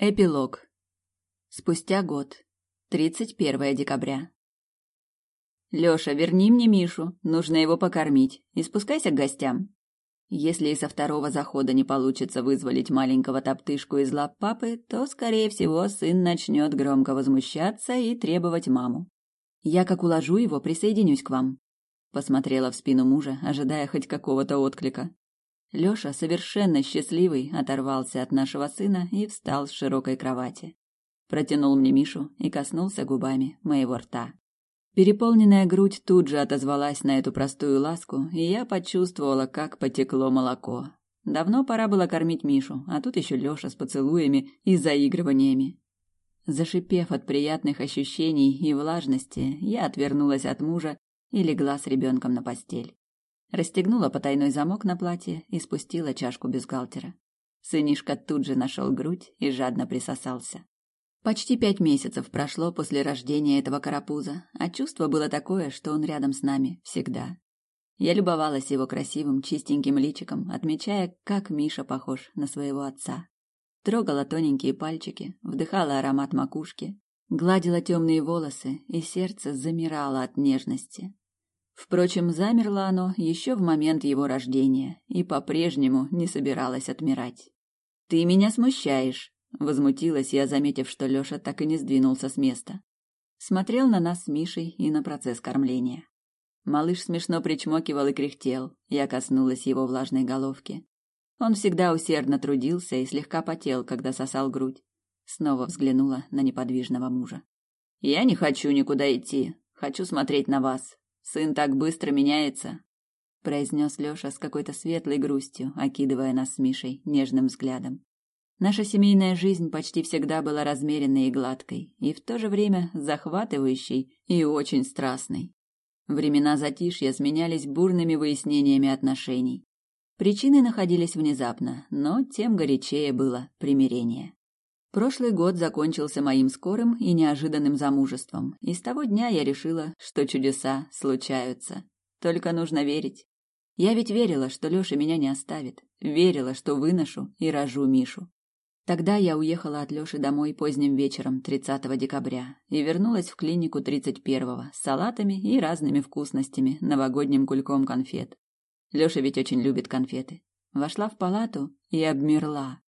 Эпилог. Спустя год. 31 декабря. Лёша, верни мне Мишу, нужно его покормить, и спускайся к гостям. Если и со второго захода не получится вызволить маленького топтышку из лап папы, то, скорее всего, сын начнет громко возмущаться и требовать маму. Я, как уложу его, присоединюсь к вам. Посмотрела в спину мужа, ожидая хоть какого-то отклика. Лёша, совершенно счастливый, оторвался от нашего сына и встал с широкой кровати. Протянул мне Мишу и коснулся губами моего рта. Переполненная грудь тут же отозвалась на эту простую ласку, и я почувствовала, как потекло молоко. Давно пора было кормить Мишу, а тут еще Лёша с поцелуями и заигрываниями. Зашипев от приятных ощущений и влажности, я отвернулась от мужа и легла с ребенком на постель расстегнула потайной замок на платье и спустила чашку бюстгальтера. Сынишка тут же нашел грудь и жадно присосался. Почти пять месяцев прошло после рождения этого карапуза, а чувство было такое, что он рядом с нами всегда. Я любовалась его красивым, чистеньким личиком, отмечая, как Миша похож на своего отца. Трогала тоненькие пальчики, вдыхала аромат макушки, гладила темные волосы, и сердце замирало от нежности. Впрочем, замерло оно еще в момент его рождения и по-прежнему не собиралось отмирать. «Ты меня смущаешь», — возмутилась я, заметив, что Леша так и не сдвинулся с места. Смотрел на нас с Мишей и на процесс кормления. Малыш смешно причмокивал и кряхтел, я коснулась его влажной головки. Он всегда усердно трудился и слегка потел, когда сосал грудь. Снова взглянула на неподвижного мужа. «Я не хочу никуда идти. Хочу смотреть на вас. Сын так быстро меняется, произнес Лёша с какой-то светлой грустью, окидывая нас с Мишей нежным взглядом. Наша семейная жизнь почти всегда была размеренной и гладкой, и в то же время захватывающей и очень страстной. Времена затишья сменялись бурными выяснениями отношений. Причины находились внезапно, но тем горячее было примирение. Прошлый год закончился моим скорым и неожиданным замужеством, и с того дня я решила, что чудеса случаются. Только нужно верить. Я ведь верила, что Лёша меня не оставит, верила, что выношу и рожу Мишу. Тогда я уехала от Лёши домой поздним вечером 30 декабря и вернулась в клинику 31-го с салатами и разными вкусностями, новогодним кульком конфет. Лёша ведь очень любит конфеты. Вошла в палату и обмерла.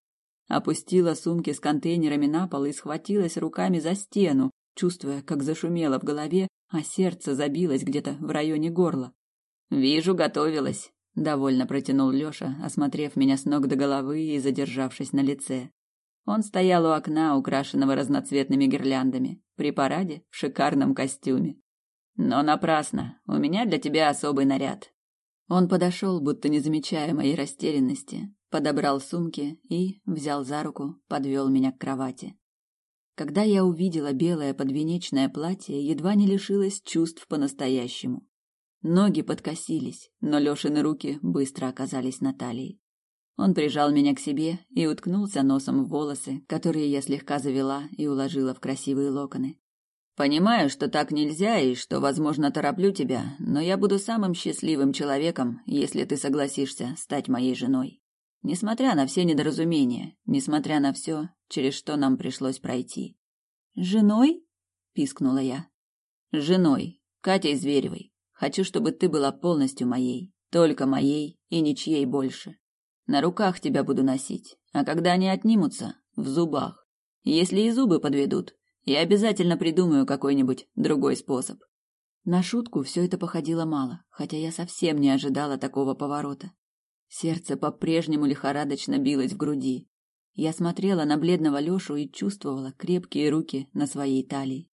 Опустила сумки с контейнерами на пол и схватилась руками за стену, чувствуя, как зашумело в голове, а сердце забилось где-то в районе горла. «Вижу, готовилась», — довольно протянул Лёша, осмотрев меня с ног до головы и задержавшись на лице. Он стоял у окна, украшенного разноцветными гирляндами, при параде в шикарном костюме. «Но напрасно, у меня для тебя особый наряд». Он подошел, будто не замечая моей растерянности, подобрал сумки и, взял за руку, подвел меня к кровати. Когда я увидела белое подвенечное платье, едва не лишилась чувств по-настоящему. Ноги подкосились, но Лёшины руки быстро оказались на талии. Он прижал меня к себе и уткнулся носом в волосы, которые я слегка завела и уложила в красивые локоны. Понимаю, что так нельзя и что, возможно, тороплю тебя, но я буду самым счастливым человеком, если ты согласишься стать моей женой. Несмотря на все недоразумения, несмотря на все, через что нам пришлось пройти. «Женой?» — пискнула я. «Женой, Катей Зверевой. Хочу, чтобы ты была полностью моей, только моей и ничьей больше. На руках тебя буду носить, а когда они отнимутся, в зубах. Если и зубы подведут, я обязательно придумаю какой-нибудь другой способ». На шутку все это походило мало, хотя я совсем не ожидала такого поворота. Сердце по-прежнему лихорадочно билось в груди. Я смотрела на бледного Лёшу и чувствовала крепкие руки на своей талии.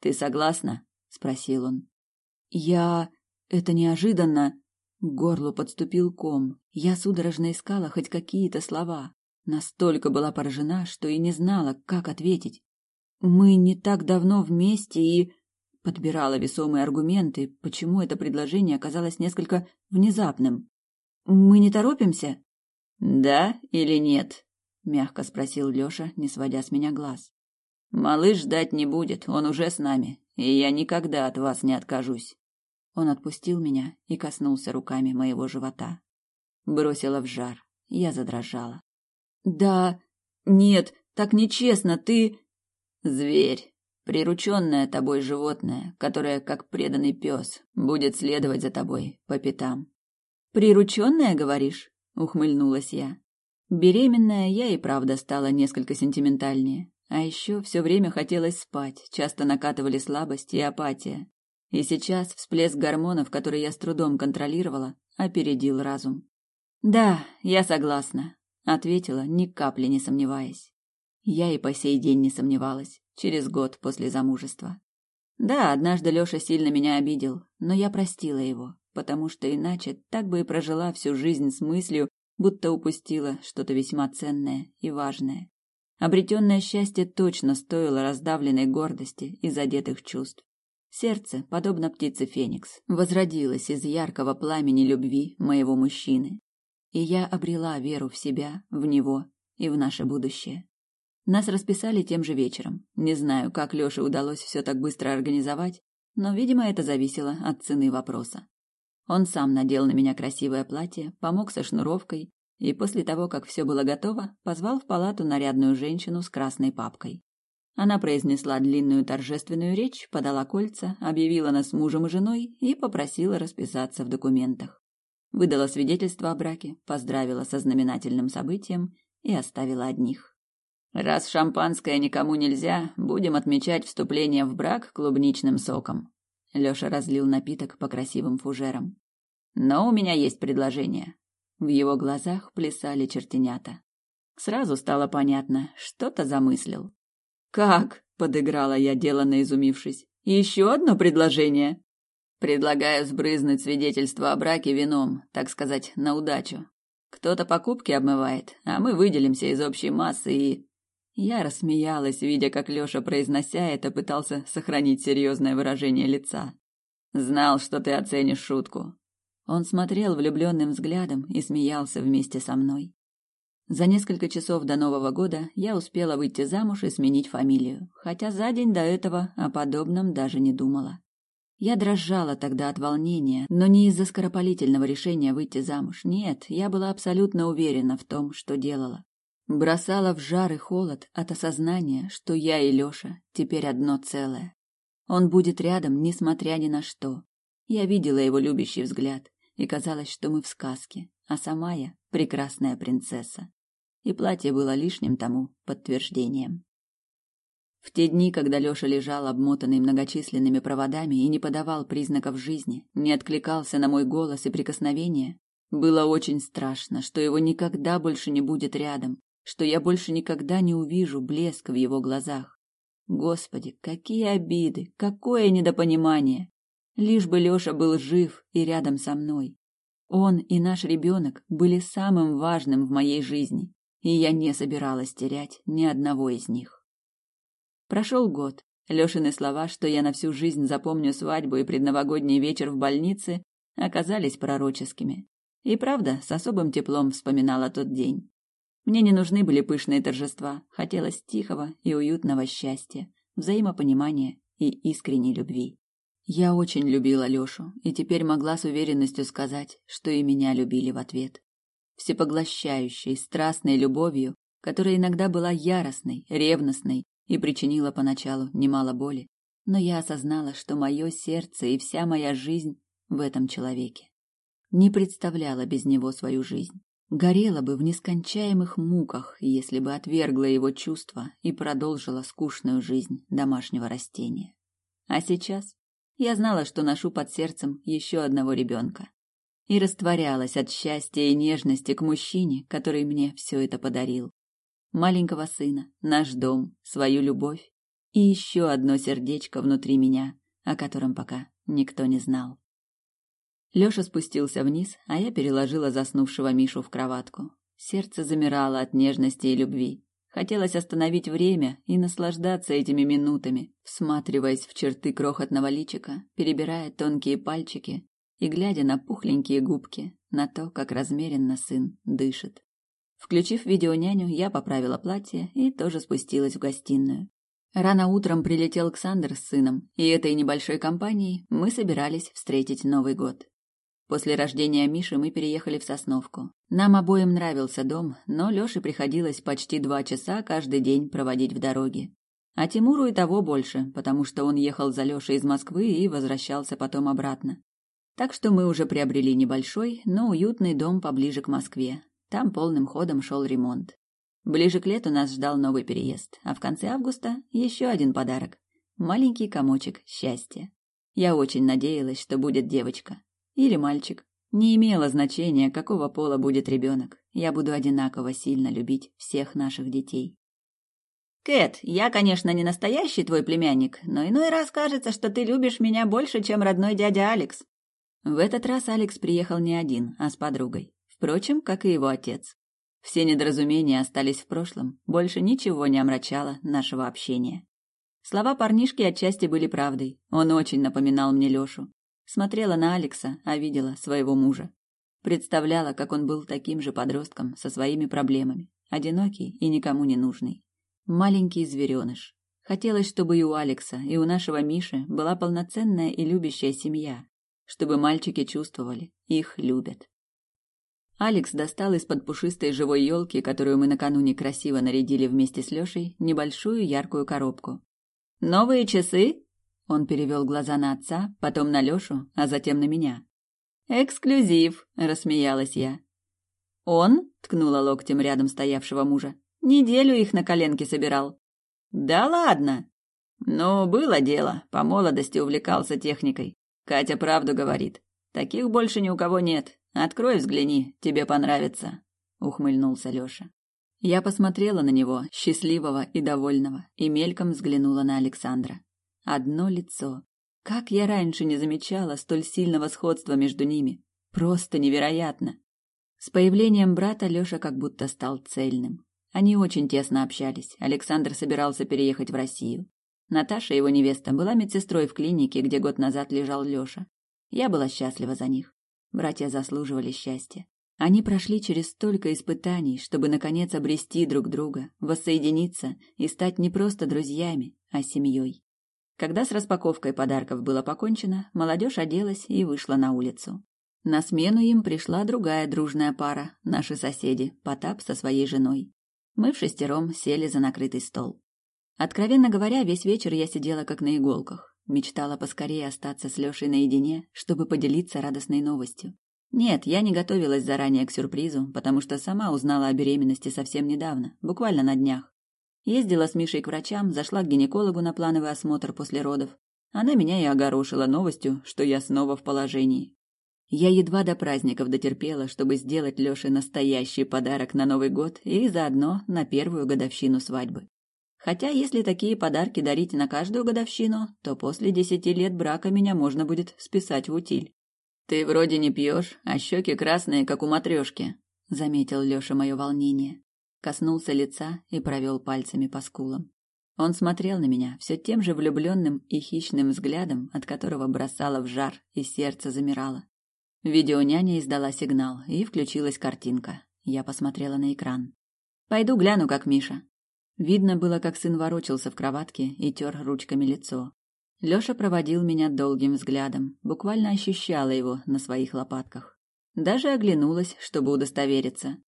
«Ты согласна?» — спросил он. «Я... Это неожиданно...» К горлу подступил ком. Я судорожно искала хоть какие-то слова. Настолько была поражена, что и не знала, как ответить. «Мы не так давно вместе и...» Подбирала весомые аргументы, почему это предложение оказалось несколько внезапным. Мы не торопимся? Да или нет? мягко спросил Лёша, не сводя с меня глаз. Малыш ждать не будет, он уже с нами, и я никогда от вас не откажусь. Он отпустил меня и коснулся руками моего живота. Бросила в жар. Я задрожала. Да, нет, Так нечестно, ты... Зверь, прирученное тобой животное, которое, как преданный пес, будет следовать за тобой по пятам. Прирученное, говоришь? Ухмыльнулась я. Беременная я и правда стала несколько сентиментальнее. А еще все время хотелось спать, часто накатывали слабость и апатия. И сейчас всплеск гормонов, который я с трудом контролировала, опередил разум. «Да, я согласна», — ответила, ни капли не сомневаясь. Я и по сей день не сомневалась, через год после замужества. Да, однажды Лёша сильно меня обидел, но я простила его, потому что иначе так бы и прожила всю жизнь с мыслью, будто упустила что-то весьма ценное и важное. Обретенное счастье точно стоило раздавленной гордости и задетых чувств. Сердце, подобно птице Феникс, возродилось из яркого пламени любви моего мужчины. И я обрела веру в себя, в него и в наше будущее. Нас расписали тем же вечером. Не знаю, как Лёше удалось все так быстро организовать, но, видимо, это зависело от цены вопроса. Он сам надел на меня красивое платье, помог со шнуровкой и после того, как все было готово, позвал в палату нарядную женщину с красной папкой. Она произнесла длинную торжественную речь, подала кольца, объявила нас мужем и женой и попросила расписаться в документах. Выдала свидетельство о браке, поздравила со знаменательным событием и оставила одних. Раз шампанское никому нельзя, будем отмечать вступление в брак клубничным соком. Лёша разлил напиток по красивым фужерам. Но у меня есть предложение. В его глазах плясали чертенята. Сразу стало понятно, что-то замыслил. Как? подыграла я, деланно изумившись. Еще одно предложение. Предлагаю сбрызнуть свидетельство о браке вином, так сказать, на удачу. Кто-то покупки обмывает, а мы выделимся из общей массы и я рассмеялась, видя, как Лёша, произнося это, пытался сохранить серьезное выражение лица. Знал, что ты оценишь шутку. Он смотрел влюбленным взглядом и смеялся вместе со мной. За несколько часов до Нового года я успела выйти замуж и сменить фамилию, хотя за день до этого о подобном даже не думала. Я дрожала тогда от волнения, но не из-за скоропалительного решения выйти замуж. Нет, я была абсолютно уверена в том, что делала. Бросала в жар и холод от осознания, что я и Лёша теперь одно целое. Он будет рядом, несмотря ни на что. Я видела его любящий взгляд, и казалось, что мы в сказке, а сама я — прекрасная принцесса. И платье было лишним тому подтверждением. В те дни, когда Лёша лежал обмотанный многочисленными проводами и не подавал признаков жизни, не откликался на мой голос и прикосновения, было очень страшно, что его никогда больше не будет рядом, что я больше никогда не увижу блеск в его глазах. Господи, какие обиды, какое недопонимание! Лишь бы Лёша был жив и рядом со мной. Он и наш ребенок были самым важным в моей жизни, и я не собиралась терять ни одного из них. Прошел год. Лёшины слова, что я на всю жизнь запомню свадьбу и предновогодний вечер в больнице, оказались пророческими. И правда, с особым теплом вспоминала тот день. Мне не нужны были пышные торжества, хотелось тихого и уютного счастья, взаимопонимания и искренней любви. Я очень любила Лёшу и теперь могла с уверенностью сказать, что и меня любили в ответ. Всепоглощающей, страстной любовью, которая иногда была яростной, ревностной и причинила поначалу немало боли, но я осознала, что мое сердце и вся моя жизнь в этом человеке. Не представляла без него свою жизнь горела бы в нескончаемых муках, если бы отвергла его чувства и продолжила скучную жизнь домашнего растения. А сейчас я знала, что ношу под сердцем еще одного ребенка. И растворялась от счастья и нежности к мужчине, который мне все это подарил. Маленького сына, наш дом, свою любовь и еще одно сердечко внутри меня, о котором пока никто не знал. Лёша спустился вниз, а я переложила заснувшего Мишу в кроватку. Сердце замирало от нежности и любви. Хотелось остановить время и наслаждаться этими минутами, всматриваясь в черты крохотного личика, перебирая тонкие пальчики и глядя на пухленькие губки, на то, как размеренно сын дышит. Включив видеоняню, я поправила платье и тоже спустилась в гостиную. Рано утром прилетел Александр с сыном, и этой небольшой компанией мы собирались встретить Новый год. После рождения Миши мы переехали в Сосновку. Нам обоим нравился дом, но Лёше приходилось почти два часа каждый день проводить в дороге. А Тимуру и того больше, потому что он ехал за Лёшей из Москвы и возвращался потом обратно. Так что мы уже приобрели небольшой, но уютный дом поближе к Москве. Там полным ходом шел ремонт. Ближе к лету нас ждал новый переезд, а в конце августа еще один подарок. Маленький комочек счастья. Я очень надеялась, что будет девочка. Или мальчик. Не имело значения, какого пола будет ребенок. Я буду одинаково сильно любить всех наших детей. Кэт, я, конечно, не настоящий твой племянник, но иной раз кажется, что ты любишь меня больше, чем родной дядя Алекс. В этот раз Алекс приехал не один, а с подругой. Впрочем, как и его отец. Все недоразумения остались в прошлом, больше ничего не омрачало нашего общения. Слова парнишки отчасти были правдой. Он очень напоминал мне Лёшу. Смотрела на Алекса, а видела своего мужа. Представляла, как он был таким же подростком со своими проблемами, одинокий и никому не нужный. Маленький звереныш. Хотелось, чтобы и у Алекса, и у нашего Миши была полноценная и любящая семья, чтобы мальчики чувствовали, их любят. Алекс достал из-под пушистой живой елки, которую мы накануне красиво нарядили вместе с Лешей, небольшую яркую коробку. «Новые часы?» Он перевел глаза на отца, потом на Лешу, а затем на меня. «Эксклюзив!» – рассмеялась я. «Он?» – ткнула локтем рядом стоявшего мужа. «Неделю их на коленке собирал». «Да ладно!» «Ну, было дело. По молодости увлекался техникой. Катя правду говорит. Таких больше ни у кого нет. Открой, взгляни, тебе понравится», – ухмыльнулся Леша. Я посмотрела на него, счастливого и довольного, и мельком взглянула на Александра. Одно лицо. Как я раньше не замечала столь сильного сходства между ними. Просто невероятно. С появлением брата Лёша как будто стал цельным. Они очень тесно общались. Александр собирался переехать в Россию. Наташа, его невеста, была медсестрой в клинике, где год назад лежал Лёша. Я была счастлива за них. Братья заслуживали счастья. Они прошли через столько испытаний, чтобы наконец обрести друг друга, воссоединиться и стать не просто друзьями, а семьей. Когда с распаковкой подарков было покончено, молодежь оделась и вышла на улицу. На смену им пришла другая дружная пара, наши соседи, Потап со своей женой. Мы в шестером сели за накрытый стол. Откровенно говоря, весь вечер я сидела как на иголках. Мечтала поскорее остаться с Лешей наедине, чтобы поделиться радостной новостью. Нет, я не готовилась заранее к сюрпризу, потому что сама узнала о беременности совсем недавно, буквально на днях. Ездила с Мишей к врачам, зашла к гинекологу на плановый осмотр после родов. Она меня и огорошила новостью, что я снова в положении. Я едва до праздников дотерпела, чтобы сделать Лёше настоящий подарок на Новый год и заодно на первую годовщину свадьбы. Хотя, если такие подарки дарить на каждую годовщину, то после десяти лет брака меня можно будет списать в утиль. «Ты вроде не пьешь, а щеки красные, как у матрешки», — заметил Лёша мое волнение коснулся лица и провел пальцами по скулам. Он смотрел на меня все тем же влюбленным и хищным взглядом, от которого бросало в жар и сердце замирало. Видеоняня издала сигнал, и включилась картинка. Я посмотрела на экран. «Пойду гляну, как Миша». Видно было, как сын ворочался в кроватке и тер ручками лицо. Лёша проводил меня долгим взглядом, буквально ощущала его на своих лопатках. Даже оглянулась, чтобы удостовериться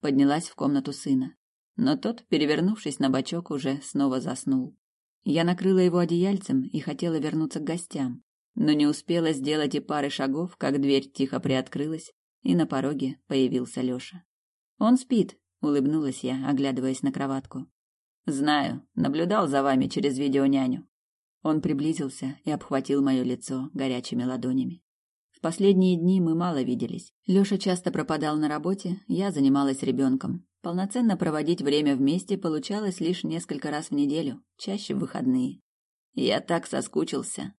поднялась в комнату сына. Но тот, перевернувшись на бочок, уже снова заснул. Я накрыла его одеяльцем и хотела вернуться к гостям, но не успела сделать и пары шагов, как дверь тихо приоткрылась, и на пороге появился Лёша. «Он спит», — улыбнулась я, оглядываясь на кроватку. «Знаю, наблюдал за вами через видеоняню». Он приблизился и обхватил мое лицо горячими ладонями. Последние дни мы мало виделись. Лёша часто пропадал на работе, я занималась ребенком. Полноценно проводить время вместе получалось лишь несколько раз в неделю, чаще в выходные. Я так соскучился.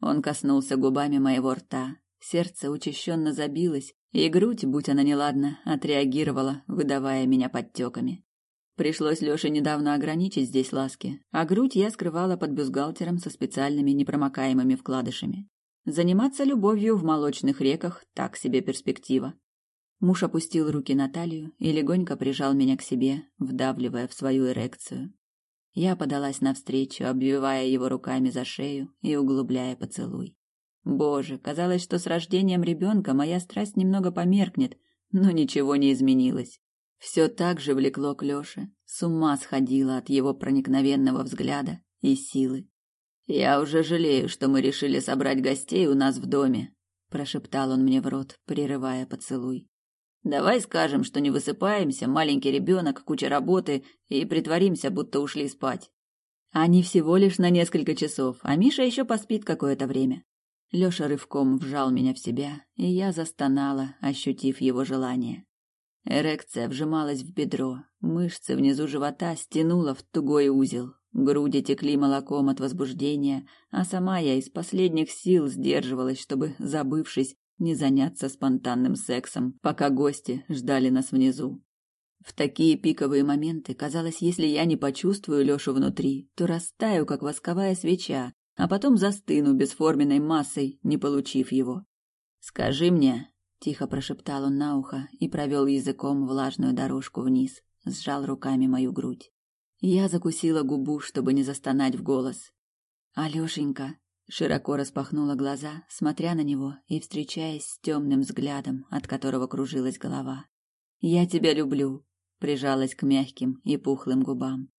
Он коснулся губами моего рта. Сердце учащенно забилось, и грудь, будь она неладна, отреагировала, выдавая меня подтеками. Пришлось Лёше недавно ограничить здесь ласки, а грудь я скрывала под бюстгальтером со специальными непромокаемыми вкладышами. Заниматься любовью в молочных реках – так себе перспектива. Муж опустил руки на талию и легонько прижал меня к себе, вдавливая в свою эрекцию. Я подалась навстречу, обвивая его руками за шею и углубляя поцелуй. Боже, казалось, что с рождением ребенка моя страсть немного померкнет, но ничего не изменилось. Все так же влекло к Лёше, с ума сходила от его проникновенного взгляда и силы. «Я уже жалею, что мы решили собрать гостей у нас в доме», – прошептал он мне в рот, прерывая поцелуй. «Давай скажем, что не высыпаемся, маленький ребенок, куча работы, и притворимся, будто ушли спать. Они всего лишь на несколько часов, а Миша еще поспит какое-то время. Лёша рывком вжал меня в себя, и я застонала, ощутив его желание. Эрекция вжималась в бедро, мышцы внизу живота стянула в тугой узел. Груди текли молоком от возбуждения, а сама я из последних сил сдерживалась, чтобы, забывшись, не заняться спонтанным сексом, пока гости ждали нас внизу. В такие пиковые моменты казалось, если я не почувствую Лёшу внутри, то растаю, как восковая свеча, а потом застыну бесформенной массой, не получив его. «Скажи мне», — тихо прошептал он на ухо и провел языком влажную дорожку вниз, сжал руками мою грудь. Я закусила губу, чтобы не застонать в голос. «Алёшенька», — широко распахнула глаза, смотря на него и встречаясь с темным взглядом, от которого кружилась голова. «Я тебя люблю», прижалась к мягким и пухлым губам.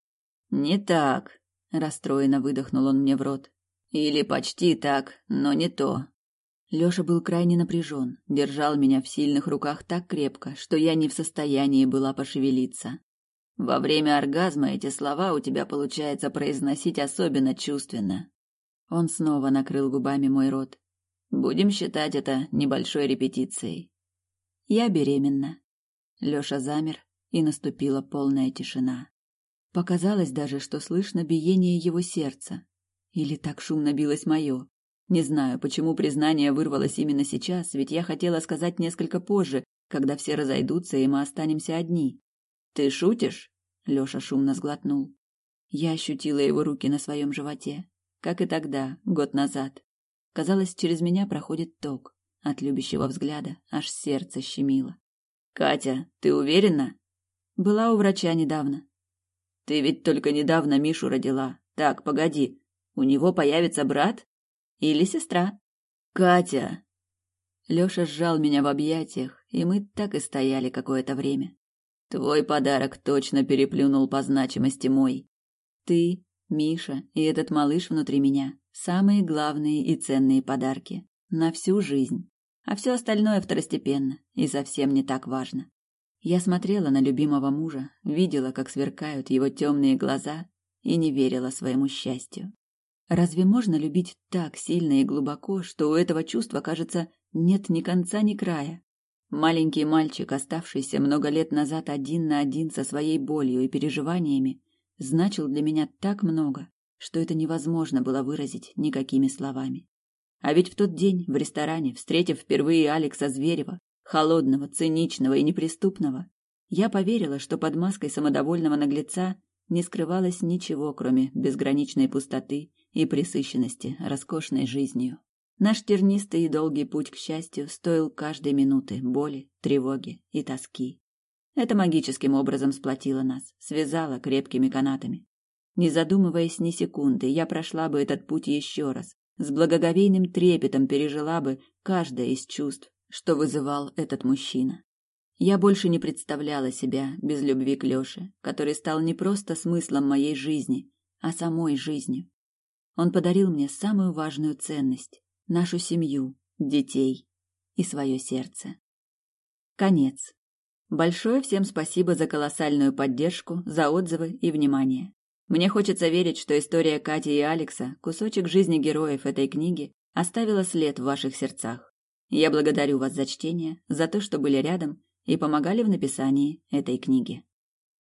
Не так, расстроенно выдохнул он мне в рот. Или почти так, но не то. Лёша был крайне напряжен, держал меня в сильных руках так крепко, что я не в состоянии была пошевелиться. Во время оргазма эти слова у тебя получается произносить особенно чувственно. Он снова накрыл губами мой рот. Будем считать это небольшой репетицией. Я беременна. Лёша замер, и наступила полная тишина. Показалось даже, что слышно биение его сердца. Или так шумно билось мое. Не знаю, почему признание вырвалось именно сейчас, ведь я хотела сказать несколько позже, когда все разойдутся, и мы останемся одни. «Ты шутишь?» — Лёша шумно сглотнул. Я ощутила его руки на своем животе, как и тогда, год назад. Казалось, через меня проходит ток. От любящего взгляда аж сердце щемило. «Катя, ты уверена?» Была у врача недавно. Ты ведь только недавно Мишу родила. Так, погоди. У него появится брат или сестра? Катя. Лёша сжал меня в объятиях, и мы так и стояли какое-то время. Твой подарок точно переплюнул по значимости мой. Ты, Миша и этот малыш внутри меня самые главные и ценные подарки на всю жизнь. А все остальное второстепенно и совсем не так важно. Я смотрела на любимого мужа, видела, как сверкают его темные глаза, и не верила своему счастью. Разве можно любить так сильно и глубоко, что у этого чувства, кажется, нет ни конца, ни края? Маленький мальчик, оставшийся много лет назад один на один со своей болью и переживаниями, значил для меня так много, что это невозможно было выразить никакими словами. А ведь в тот день в ресторане, встретив впервые Алекса Зверева, холодного, циничного и неприступного, я поверила, что под маской самодовольного наглеца не скрывалось ничего, кроме безграничной пустоты и пресыщенности роскошной жизнью. Наш тернистый и долгий путь к счастью стоил каждой минуты боли, тревоги и тоски. Это магическим образом сплотило нас, связало крепкими канатами. Не задумываясь ни секунды, я прошла бы этот путь еще раз, с благоговейным трепетом пережила бы каждое из чувств, что вызывал этот мужчина. Я больше не представляла себя без любви к Лёше, который стал не просто смыслом моей жизни, а самой жизнью. Он подарил мне самую важную ценность — нашу семью, детей и свое сердце. Конец. Большое всем спасибо за колоссальную поддержку, за отзывы и внимание. Мне хочется верить, что история Кати и Алекса, кусочек жизни героев этой книги, оставила след в ваших сердцах. Я благодарю вас за чтение, за то, что были рядом и помогали в написании этой книги.